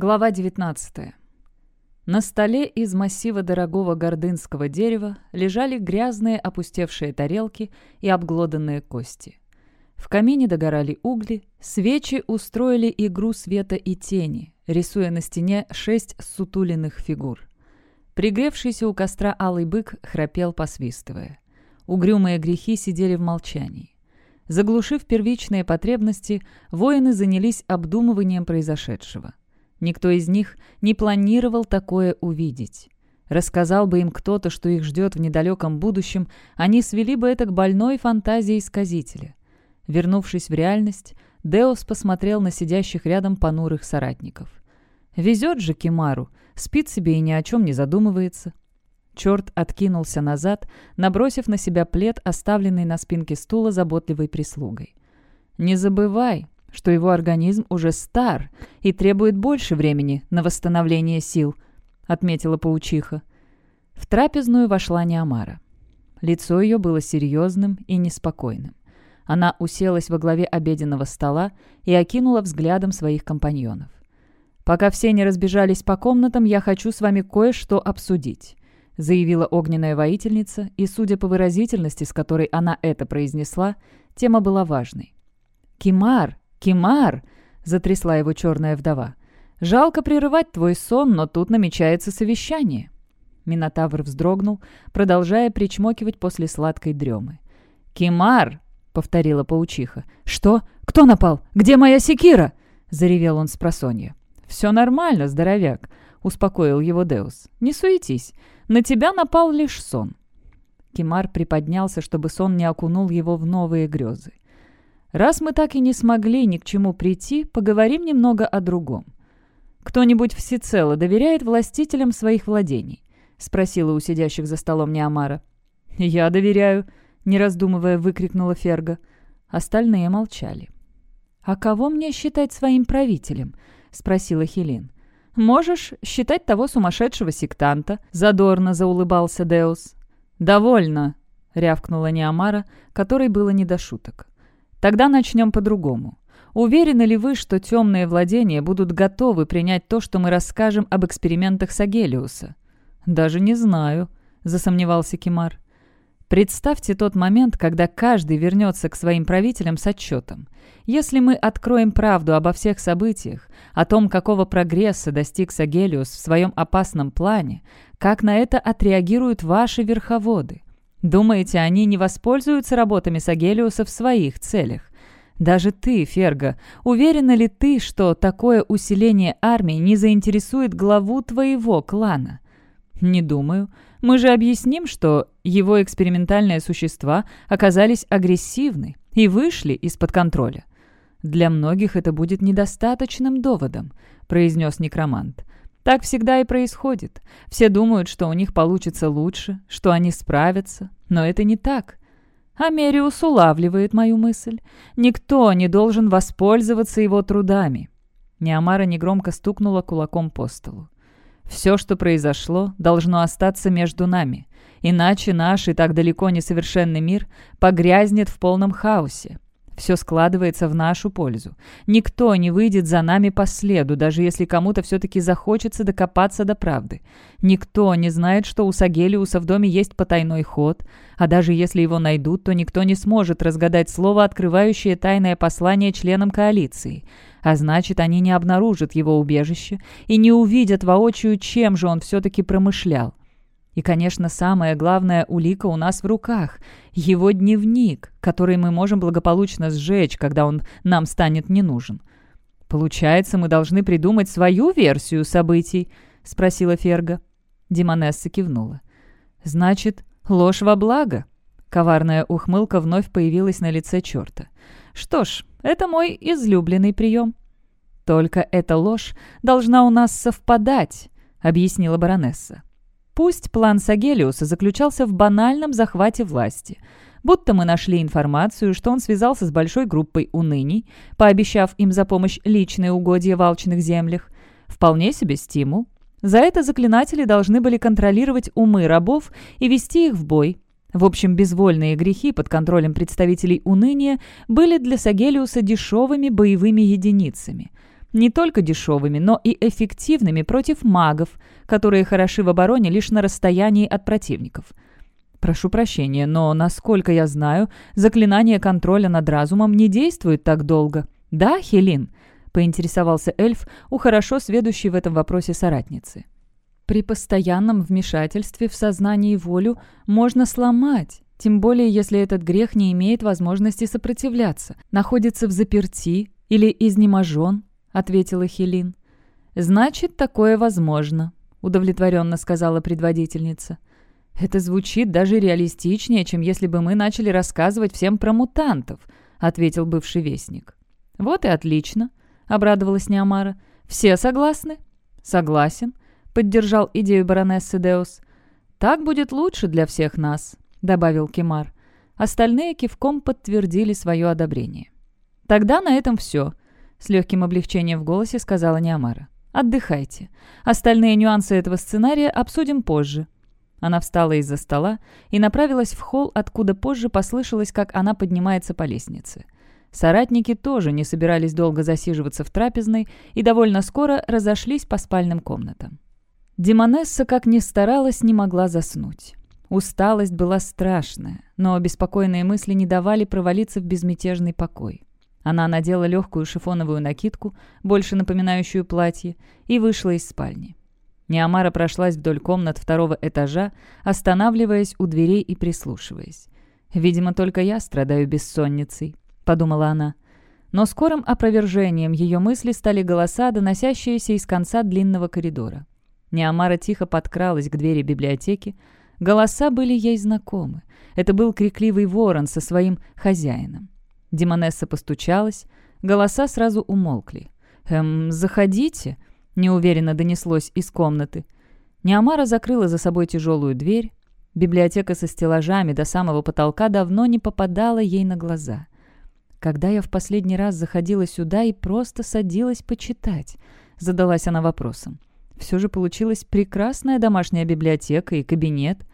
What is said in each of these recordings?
Глава 19. На столе из массива дорогого гордынского дерева лежали грязные опустевшие тарелки и обглоданные кости. В камине догорали угли, свечи устроили игру света и тени, рисуя на стене шесть сутуленных фигур. Пригревшийся у костра алый бык храпел, посвистывая. Угрюмые грехи сидели в молчании. Заглушив первичные потребности, воины занялись обдумыванием произошедшего. Никто из них не планировал такое увидеть. Рассказал бы им кто-то, что их ждет в недалеком будущем, они свели бы это к больной фантазии сказителя. Вернувшись в реальность, Деос посмотрел на сидящих рядом понурых соратников. «Везет же Кимару, спит себе и ни о чем не задумывается». Черт откинулся назад, набросив на себя плед, оставленный на спинке стула заботливой прислугой. «Не забывай, что его организм уже стар и требует больше времени на восстановление сил», — отметила паучиха. В трапезную вошла Неомара. Лицо ее было серьезным и неспокойным. Она уселась во главе обеденного стола и окинула взглядом своих компаньонов. «Пока все не разбежались по комнатам, я хочу с вами кое-что обсудить», заявила огненная воительница, и, судя по выразительности, с которой она это произнесла, тема была важной. «Кимар!» «Кимар!» — затрясла его черная вдова. «Жалко прерывать твой сон, но тут намечается совещание». Минотавр вздрогнул, продолжая причмокивать после сладкой дремы. «Кимар!» — повторила паучиха. «Что? Кто напал? Где моя секира?» — заревел он с просонья. «Все нормально, здоровяк», — успокоил его Деус. «Не суетись. На тебя напал лишь сон». Кимар приподнялся, чтобы сон не окунул его в новые грезы. Раз мы так и не смогли ни к чему прийти, поговорим немного о другом. «Кто-нибудь всецело доверяет властителям своих владений?» — спросила у сидящих за столом Неамара. «Я доверяю», — не раздумывая выкрикнула Ферга. Остальные молчали. «А кого мне считать своим правителем?» — спросила Хелин. «Можешь считать того сумасшедшего сектанта», — задорно заулыбался Деус. «Довольно», — рявкнула Неамара, которой было не до шуток. Тогда начнем по-другому. Уверены ли вы, что темные владения будут готовы принять то, что мы расскажем об экспериментах Сагелиуса? Даже не знаю, засомневался Кимар. Представьте тот момент, когда каждый вернется к своим правителям с отчетом. Если мы откроем правду обо всех событиях, о том, какого прогресса достиг Сагелиус в своем опасном плане, как на это отреагируют ваши верховоды? Думаете, они не воспользуются работами Сагелиуса в своих целях? Даже ты, Ферга, уверена ли ты, что такое усиление армии не заинтересует главу твоего клана? Не думаю. Мы же объясним, что его экспериментальные существа оказались агрессивны и вышли из-под контроля. Для многих это будет недостаточным доводом, произнес некромант. Так всегда и происходит. Все думают, что у них получится лучше, что они справятся, но это не так. Америус улавливает мою мысль. Никто не должен воспользоваться его трудами. Неамара негромко стукнула кулаком по столу. «Все, что произошло, должно остаться между нами, иначе наш и так далеко несовершенный мир погрязнет в полном хаосе. Все складывается в нашу пользу. Никто не выйдет за нами по следу, даже если кому-то все-таки захочется докопаться до правды. Никто не знает, что у Сагелиуса в доме есть потайной ход, а даже если его найдут, то никто не сможет разгадать слово, открывающее тайное послание членам коалиции. А значит, они не обнаружат его убежище и не увидят воочию, чем же он все-таки промышлял. И, конечно, самая главная улика у нас в руках — его дневник, который мы можем благополучно сжечь, когда он нам станет не нужен. «Получается, мы должны придумать свою версию событий?» — спросила Ферга. Димонесса кивнула. «Значит, ложь во благо?» Коварная ухмылка вновь появилась на лице черта. «Что ж, это мой излюбленный прием». «Только эта ложь должна у нас совпадать», — объяснила баронесса. Пусть план Сагелиуса заключался в банальном захвате власти. Будто мы нашли информацию, что он связался с большой группой уныний, пообещав им за помощь личные угодья в алчных землях. Вполне себе стимул. За это заклинатели должны были контролировать умы рабов и вести их в бой. В общем, безвольные грехи под контролем представителей уныния были для Сагелиуса дешевыми боевыми единицами – не только дешевыми, но и эффективными против магов, которые хороши в обороне лишь на расстоянии от противников. Прошу прощения, но, насколько я знаю, заклинание контроля над разумом не действует так долго. Да, Хелин?» — поинтересовался эльф у хорошо сведущей в этом вопросе соратницы. «При постоянном вмешательстве в сознание и волю можно сломать, тем более если этот грех не имеет возможности сопротивляться, находится в заперти или изнеможен», — ответила Хелин. «Значит, такое возможно», — удовлетворенно сказала предводительница. «Это звучит даже реалистичнее, чем если бы мы начали рассказывать всем про мутантов», — ответил бывший вестник. «Вот и отлично», — обрадовалась Неомара. «Все согласны?» «Согласен», — поддержал идею баронессы Деус. «Так будет лучше для всех нас», — добавил Кемар. Остальные кивком подтвердили свое одобрение. «Тогда на этом все», — с легким облегчением в голосе сказала Неомара. «Отдыхайте. Остальные нюансы этого сценария обсудим позже». Она встала из-за стола и направилась в холл, откуда позже послышалось, как она поднимается по лестнице. Соратники тоже не собирались долго засиживаться в трапезной и довольно скоро разошлись по спальным комнатам. Демонесса, как ни старалась, не могла заснуть. Усталость была страшная, но беспокойные мысли не давали провалиться в безмятежный покой. Она надела легкую шифоновую накидку, больше напоминающую платье, и вышла из спальни. Неамара прошлась вдоль комнат второго этажа, останавливаясь у дверей и прислушиваясь. «Видимо, только я страдаю бессонницей», подумала она. Но скорым опровержением ее мысли стали голоса, доносящиеся из конца длинного коридора. Неамара тихо подкралась к двери библиотеки. Голоса были ей знакомы. Это был крикливый ворон со своим хозяином. Демонесса постучалась. Голоса сразу умолкли. «Эм, заходите», — неуверенно донеслось из комнаты. Неамара закрыла за собой тяжелую дверь. Библиотека со стеллажами до самого потолка давно не попадала ей на глаза — когда я в последний раз заходила сюда и просто садилась почитать? Задалась она вопросом. Все же получилась прекрасная домашняя библиотека и кабинет.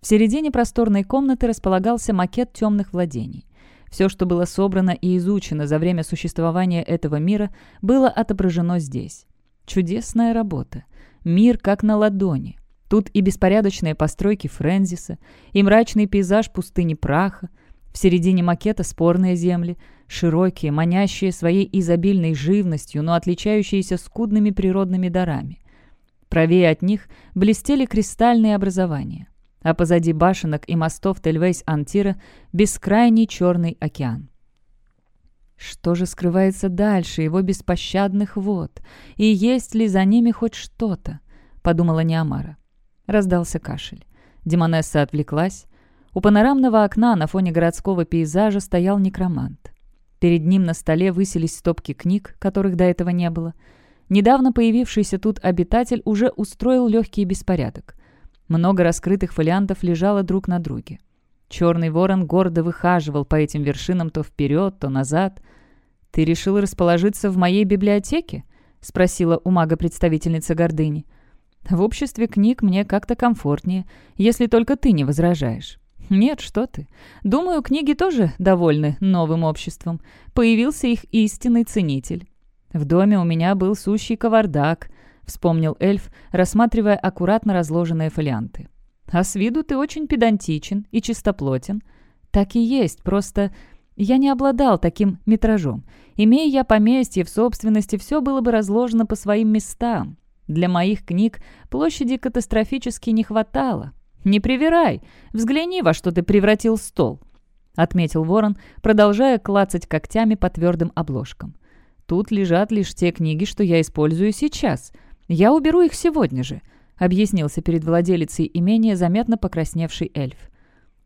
В середине просторной комнаты располагался макет темных владений. Все, что было собрано и изучено за время существования этого мира, было отображено здесь. Чудесная работа. Мир как на ладони. Тут и беспорядочные постройки Френзиса, и мрачный пейзаж пустыни праха, в середине макета спорные земли, широкие, манящие своей изобильной живностью, но отличающиеся скудными природными дарами. Правее от них блестели кристальные образования, а позади башенок и мостов Тельвейс-Антира бескрайний черный океан. Что же скрывается дальше его беспощадных вод? И есть ли за ними хоть что-то? Подумала Неамара. Раздался кашель. Демонесса отвлеклась. У панорамного окна на фоне городского пейзажа стоял некромант. Перед ним на столе высились стопки книг, которых до этого не было. Недавно появившийся тут обитатель уже устроил легкий беспорядок. Много раскрытых фолиантов лежало друг на друге. Черный ворон гордо выхаживал по этим вершинам то вперед, то назад. «Ты решил расположиться в моей библиотеке?» — спросила у мага представительница гордыни. «В обществе книг мне как-то комфортнее, если только ты не возражаешь». «Нет, что ты. Думаю, книги тоже довольны новым обществом. Появился их истинный ценитель. В доме у меня был сущий кавардак», — вспомнил эльф, рассматривая аккуратно разложенные фолианты. «А с виду ты очень педантичен и чистоплотен». «Так и есть, просто я не обладал таким метражом. Имея я поместье в собственности, все было бы разложено по своим местам. Для моих книг площади катастрофически не хватало. «Не привирай! Взгляни, во что ты превратил стол!» — отметил ворон, продолжая клацать когтями по твердым обложкам. «Тут лежат лишь те книги, что я использую сейчас. Я уберу их сегодня же», — объяснился перед владелицей имения заметно покрасневший эльф.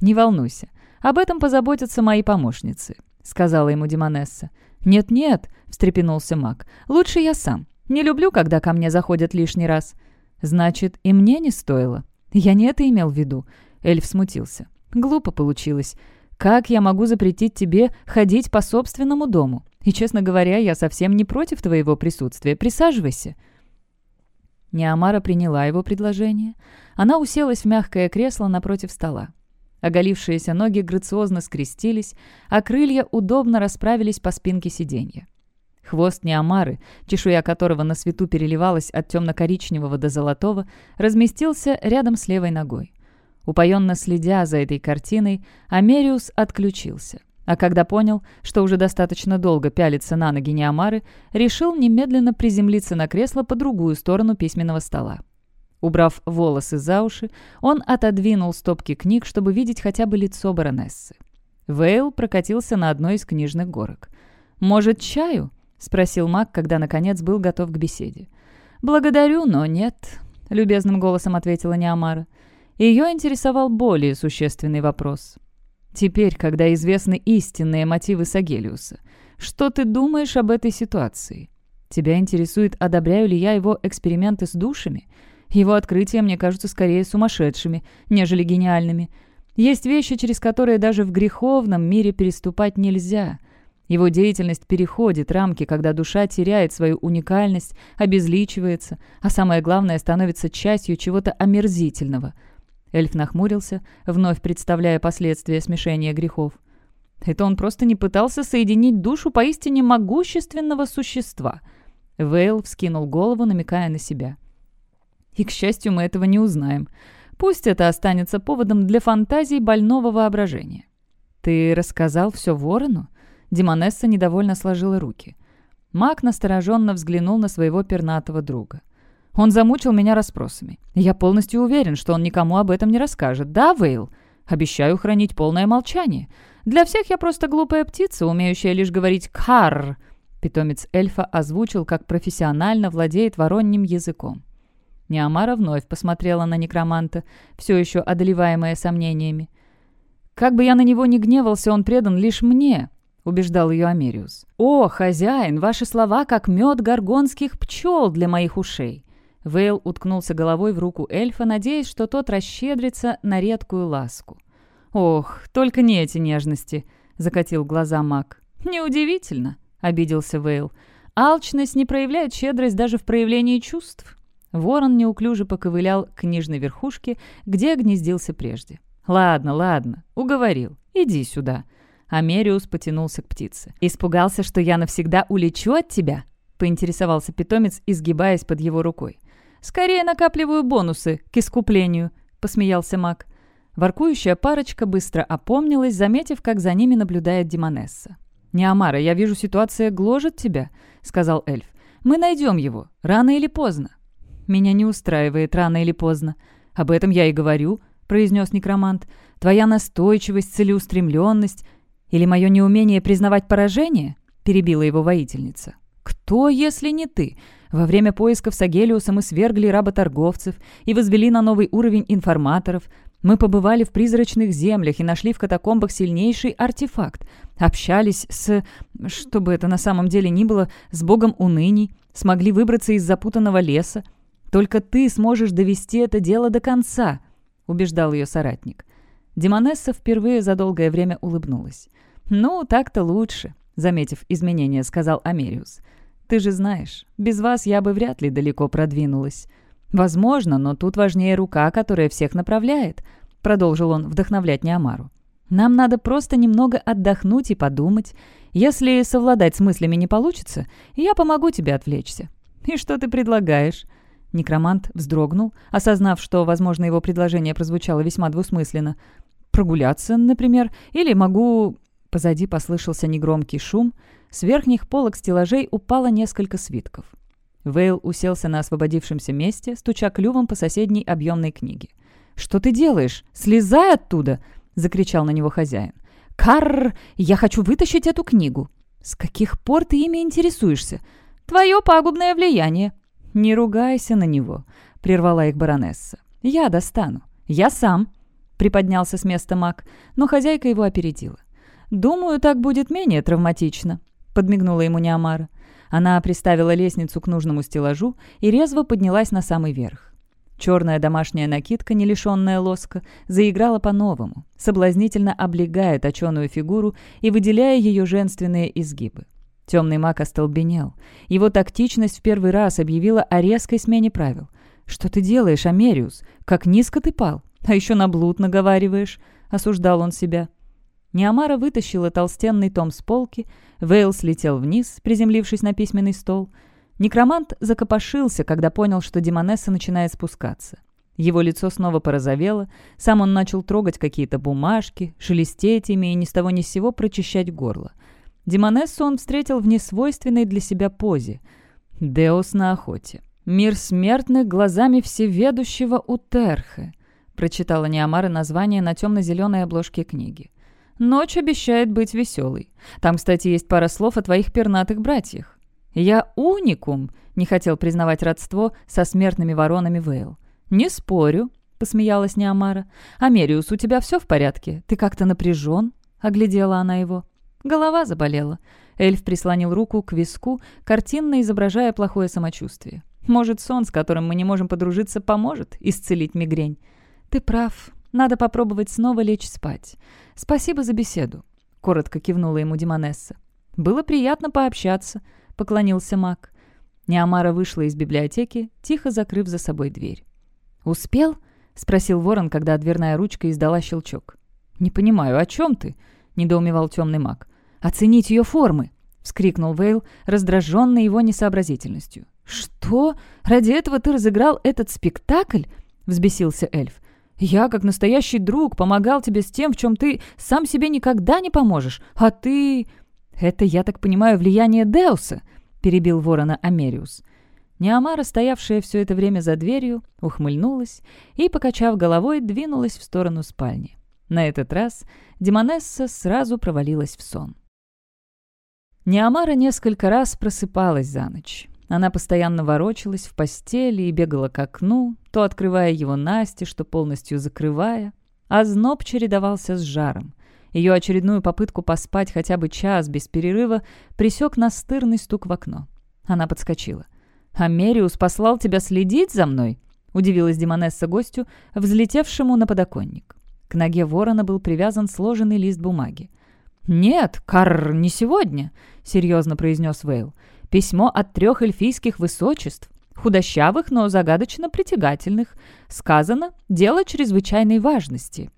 «Не волнуйся, об этом позаботятся мои помощницы», — сказала ему Демонесса. «Нет-нет», — встрепенулся маг, — «лучше я сам. Не люблю, когда ко мне заходят лишний раз». «Значит, и мне не стоило», «Я не это имел в виду», — эльф смутился. «Глупо получилось. Как я могу запретить тебе ходить по собственному дому? И, честно говоря, я совсем не против твоего присутствия. Присаживайся». Неамара приняла его предложение. Она уселась в мягкое кресло напротив стола. Оголившиеся ноги грациозно скрестились, а крылья удобно расправились по спинке сиденья. Хвост Неомары, чешуя которого на свету переливалась от темно-коричневого до золотого, разместился рядом с левой ногой. Упоенно следя за этой картиной, Америус отключился. А когда понял, что уже достаточно долго пялится на ноги Неомары, решил немедленно приземлиться на кресло по другую сторону письменного стола. Убрав волосы за уши, он отодвинул стопки книг, чтобы видеть хотя бы лицо баронессы. Вейл прокатился на одной из книжных горок. «Может, чаю?» — спросил маг, когда, наконец, был готов к беседе. «Благодарю, но нет», — любезным голосом ответила Неомара. Ее интересовал более существенный вопрос. «Теперь, когда известны истинные мотивы Сагелиуса, что ты думаешь об этой ситуации? Тебя интересует, одобряю ли я его эксперименты с душами? Его открытия мне кажутся скорее сумасшедшими, нежели гениальными. Есть вещи, через которые даже в греховном мире переступать нельзя». Его деятельность переходит рамки, когда душа теряет свою уникальность, обезличивается, а самое главное, становится частью чего-то омерзительного – Эльф нахмурился, вновь представляя последствия смешения грехов. Это он просто не пытался соединить душу поистине могущественного существа. Вейл вскинул голову, намекая на себя. И, к счастью, мы этого не узнаем. Пусть это останется поводом для фантазий больного воображения. «Ты рассказал все ворону?» Демонесса недовольно сложила руки. Маг настороженно взглянул на своего пернатого друга. Он замучил меня расспросами. Я полностью уверен, что он никому об этом не расскажет. Да, Вейл? Обещаю хранить полное молчание. Для всех я просто глупая птица, умеющая лишь говорить «карр». Питомец эльфа озвучил, как профессионально владеет воронним языком. Неамара вновь посмотрела на некроманта, все еще одолеваемая сомнениями. «Как бы я на него не гневался, он предан лишь мне», — убеждал ее Америус. «О, хозяин, ваши слова как мед горгонских пчел для моих ушей. Вейл уткнулся головой в руку эльфа, надеясь, что тот расщедрится на редкую ласку. «Ох, только не эти нежности!» — закатил глаза маг. «Неудивительно!» — обиделся Вейл. «Алчность не проявляет щедрость даже в проявлении чувств». Ворон неуклюже поковылял к нижней верхушке, где гнездился прежде. «Ладно, ладно, уговорил. Иди сюда». Америус потянулся к птице. «Испугался, что я навсегда улечу от тебя?» — поинтересовался питомец, изгибаясь под его рукой. «Скорее накапливаю бонусы к искуплению», — посмеялся маг. Воркующая парочка быстро опомнилась, заметив, как за ними наблюдает Димонесса. «Неамара, я вижу, ситуация гложет тебя», — сказал эльф. «Мы найдем его, рано или поздно». «Меня не устраивает рано или поздно. Об этом я и говорю», — произнес некромант. «Твоя настойчивость, целеустремленность или мое неумение признавать поражение?» — перебила его воительница. «Кто, если не ты? Во время поисков с Агелиуса мы свергли работорговцев и возвели на новый уровень информаторов. Мы побывали в призрачных землях и нашли в катакомбах сильнейший артефакт. Общались с... что бы это на самом деле ни было, с богом уныний. Смогли выбраться из запутанного леса. Только ты сможешь довести это дело до конца», — убеждал ее соратник. Демонесса впервые за долгое время улыбнулась. «Ну, так-то лучше», — заметив изменения, сказал Америус. Ты же знаешь, без вас я бы вряд ли далеко продвинулась. Возможно, но тут важнее рука, которая всех направляет», — продолжил он вдохновлять Неамару. «Нам надо просто немного отдохнуть и подумать. Если совладать с мыслями не получится, я помогу тебе отвлечься». «И что ты предлагаешь?» Некромант вздрогнул, осознав, что, возможно, его предложение прозвучало весьма двусмысленно. «Прогуляться, например, или могу...» Позади послышался негромкий шум — с верхних полок стеллажей упало несколько свитков. Вейл уселся на освободившемся месте, стуча клювом по соседней объемной книге. «Что ты делаешь? Слезай оттуда!» — закричал на него хозяин. «Карр! Я хочу вытащить эту книгу!» «С каких пор ты ими интересуешься? Твое пагубное влияние!» «Не ругайся на него!» — прервала их баронесса. «Я достану. Я сам!» — приподнялся с места маг, но хозяйка его опередила. «Думаю, так будет менее травматично», подмигнула ему Неомара. Она приставила лестницу к нужному стеллажу и резво поднялась на самый верх. Черная домашняя накидка, не лишенная лоска, заиграла по-новому, соблазнительно облегая точеную фигуру и выделяя ее женственные изгибы. Темный маг остолбенел. Его тактичность в первый раз объявила о резкой смене правил. «Что ты делаешь, Америус? Как низко ты пал? А еще на блуд наговариваешь?» — осуждал он себя. Неамара вытащила толстенный том с полки, Вейл слетел вниз, приземлившись на письменный стол. Некромант закопошился, когда понял, что Демонесса начинает спускаться. Его лицо снова порозовело, сам он начал трогать какие-то бумажки, шелестеть ими и ни с того ни с сего прочищать горло. Демонессу он встретил в несвойственной для себя позе. Деус на охоте. «Мир смертных глазами всеведущего Утерхе», прочитала Неомара название на темно-зеленой обложке книги. «Ночь обещает быть веселой. Там, кстати, есть пара слов о твоих пернатых братьях. Я уникум», — не хотел признавать родство со смертными воронами Вейл. «Не спорю», — посмеялась Неомара. «Америус, у тебя все в порядке? Ты как-то напряжен?» — оглядела она его. Голова заболела. Эльф прислонил руку к виску, картинно изображая плохое самочувствие. «Может, сон, с которым мы не можем подружиться, поможет исцелить мигрень?» «Ты прав. Надо попробовать снова лечь спать. Спасибо за беседу», — коротко кивнула ему Димонесса. «Было приятно пообщаться», — поклонился маг. Неамара вышла из библиотеки, тихо закрыв за собой дверь. «Успел?» — спросил ворон, когда дверная ручка издала щелчок. «Не понимаю, о чем ты?» — недоумевал темный маг. «Оценить ее формы!» — вскрикнул Вейл, раздраженный его несообразительностью. «Что? Ради этого ты разыграл этот спектакль?» — взбесился эльф. «Я, как настоящий друг, помогал тебе с тем, в чем ты сам себе никогда не поможешь, а ты...» «Это, я так понимаю, влияние Деуса», — перебил ворона Америус. Неамара, стоявшая все это время за дверью, ухмыльнулась и, покачав головой, двинулась в сторону спальни. На этот раз Демонесса сразу провалилась в сон. Неамара несколько раз просыпалась за ночь. Она постоянно ворочалась в постели и бегала к окну, то открывая его Насте, что полностью закрывая, а зноб чередовался с жаром. Ее очередную попытку поспать хотя бы час без перерыва присек настырный стук в окно. Она подскочила. «Америус послал тебя следить за мной?» — удивилась Демонесса гостю, взлетевшему на подоконник. К ноге ворона был привязан сложенный лист бумаги. «Нет, Карр, не сегодня», — серьезно произнес Вейл. «Письмо от трех эльфийских высочеств, худощавых, но загадочно притягательных. Сказано, дело чрезвычайной важности».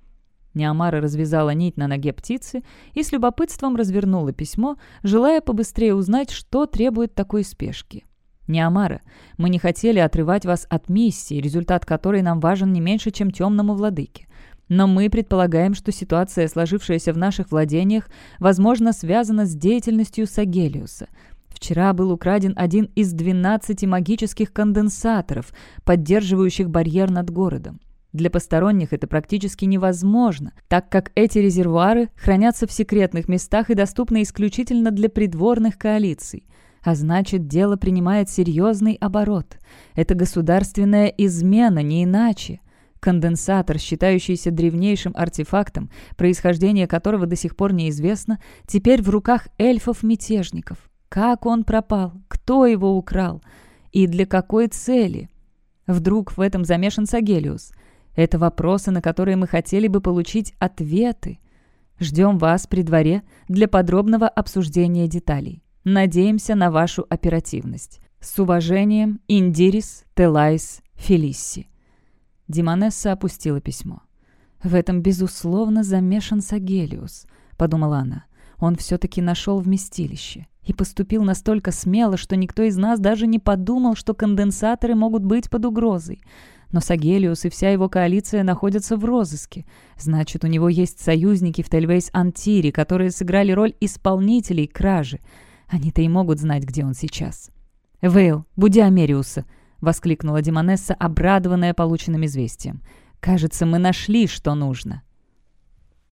Неамара развязала нить на ноге птицы и с любопытством развернула письмо, желая побыстрее узнать, что требует такой спешки. «Неамара, мы не хотели отрывать вас от миссии, результат которой нам важен не меньше, чем темному владыке. Но мы предполагаем, что ситуация, сложившаяся в наших владениях, возможно, связана с деятельностью Сагелиуса. Вчера был украден один из 12 магических конденсаторов, поддерживающих барьер над городом. Для посторонних это практически невозможно, так как эти резервуары хранятся в секретных местах и доступны исключительно для придворных коалиций. А значит, дело принимает серьезный оборот. Это государственная измена, не иначе. Конденсатор, считающийся древнейшим артефактом, происхождение которого до сих пор неизвестно, теперь в руках эльфов-мятежников. Как он пропал? Кто его украл? И для какой цели? Вдруг в этом замешан Сагелиус? Это вопросы, на которые мы хотели бы получить ответы. Ждем вас при дворе для подробного обсуждения деталей. Надеемся на вашу оперативность. С уважением, Индирис Телайс Фелисси. Димонесса опустила письмо. «В этом, безусловно, замешан Сагелиус», — подумала она. «Он все-таки нашел вместилище и поступил настолько смело, что никто из нас даже не подумал, что конденсаторы могут быть под угрозой. Но Сагелиус и вся его коалиция находятся в розыске. Значит, у него есть союзники в Тельвейс-Антире, которые сыграли роль исполнителей кражи. Они-то и могут знать, где он сейчас. «Вейл, буди Америуса!» — воскликнула Демонесса, обрадованная полученным известием. «Кажется, мы нашли, что нужно».